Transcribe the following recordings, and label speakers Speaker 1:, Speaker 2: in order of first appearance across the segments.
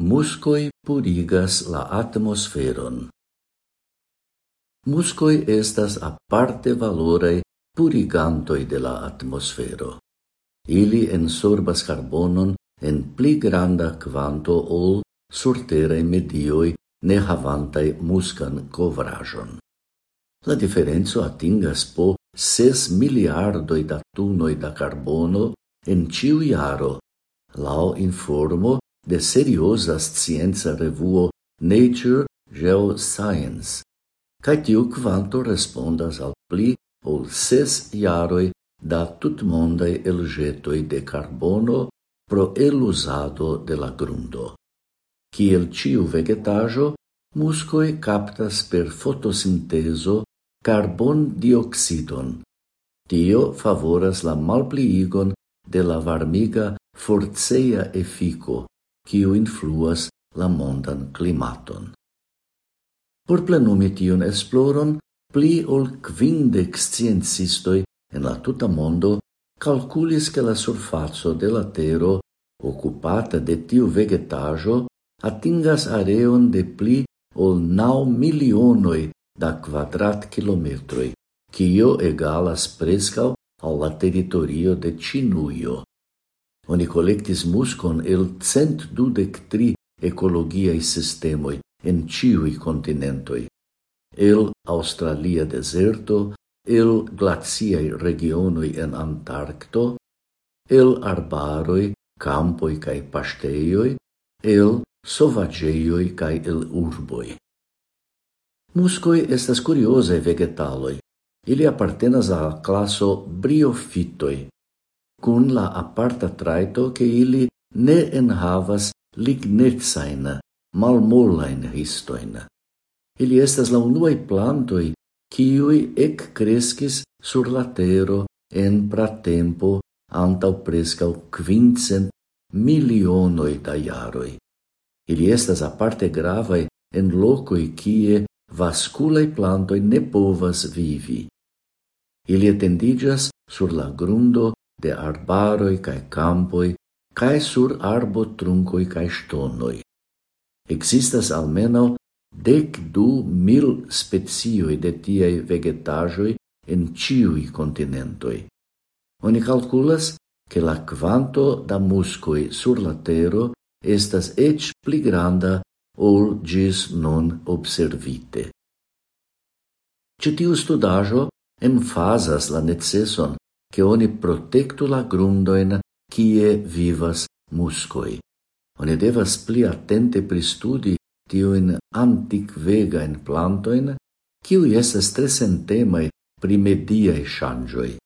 Speaker 1: Muscoi purigas la atmosferon. Muscoi estas aparte valorei purigantoi de la atmosfero. Ili ensorbas carbonon en pli granda quanto ol surterei medioi ne havantai muscan covrajon. La diferenzo atingas po ses miliardoi da tunoi da carbono en ciu iaro, laŭ informo de seriosa scienza revuo Nature Geoscience, cae tiu quanto respondas al pli ol ses iaroi da tut mondai elgetoi de carbono pro elusado de la grundo. Ciel ciu vegetajo, muscoi captas per fotosinteso carbon dioxidon. Tio favoras la malpliigon de la varmiga forceia effico kiu influas la mondan klimaton. Por plenumi tion esploron, pli ol quindec sciencistoi en la tuta mondo calculis che la surfazzo de la tero occupata de tiu vegetajo atingas areon de pli ol nau milionoi da quadrat kilometroi, quio egalas prescau alla territorio de Cinuio, Oni collectis muscon el cent dudec tri ecologiae sistemoi en ciui continentoi, el Australia deserto, el glaciae regionoi en Antarcto, el arbaroi, campoi cae pasteioi, el sovageioi cae el urboi. Muscoi estas curiosae vegetaloi, ili appartenas a classo briofitoi, cun la aparta traito che ili ne enhavas lignetsain, malmolain histoin. Ili estas la unuae plantoi quiui ec crescis sur la tero en pratempo antau prescau quincent milionoi da iaroi. Ili estas aparte gravae en locoi kie vasculae plantoi ne povas vivi. Ili etendigas sur la grundo de arbaroi cae campoi, cae sur arbotrunkoj cae stonoi. Existas almeno dec du mil specioj de tiei vegetajoi en ciui continentoi. Oni calculas che la quanto da muscoi sur la tero estas ec pli granda ol gis non observite. Citiu studajo emfasas la necesson che oni protectu la grundoin kie vivas muscoi. Oni devas pli attente pristudi tiuin anticvegain plantoin, kiui estas tre sentemai pri mediae shangioi.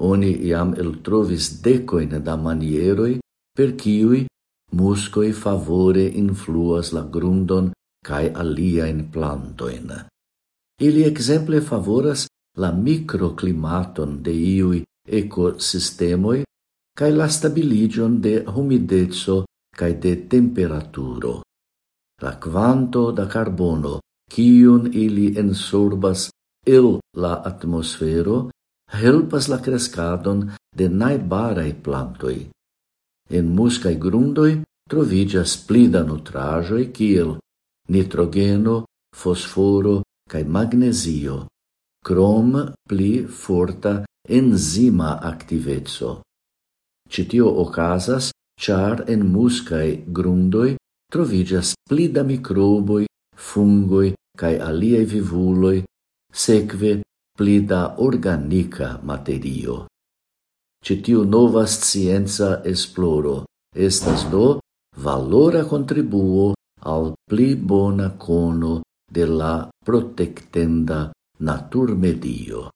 Speaker 1: Oni iam el trovis decoin da manieroi per kiui muscoi favore influas la grundon cae aliaen plantoin. Ili exemple favoras la microclimaton de iui ecosistemoi cae la stabiligion de humidezzo cae de temperaturo. La quanto da carbono kiun ili ensorbas el la atmosfero, helpas la kreskadon de najbaraj plantoi. En muscae grundoi trovigas plida nutrajoi nutraĵoj kiel nitrogeno, fosforo cae magnezio, krom pli forta enzima activezzo. Citio ocasas, char en muscae grundoi trovigas plida microboi, fungoi cae aliei vivuloi, seque plida organica materio. Citio nova scienza esploro estas do valora contribuo al pli bona cono de la protectenda naturmedio.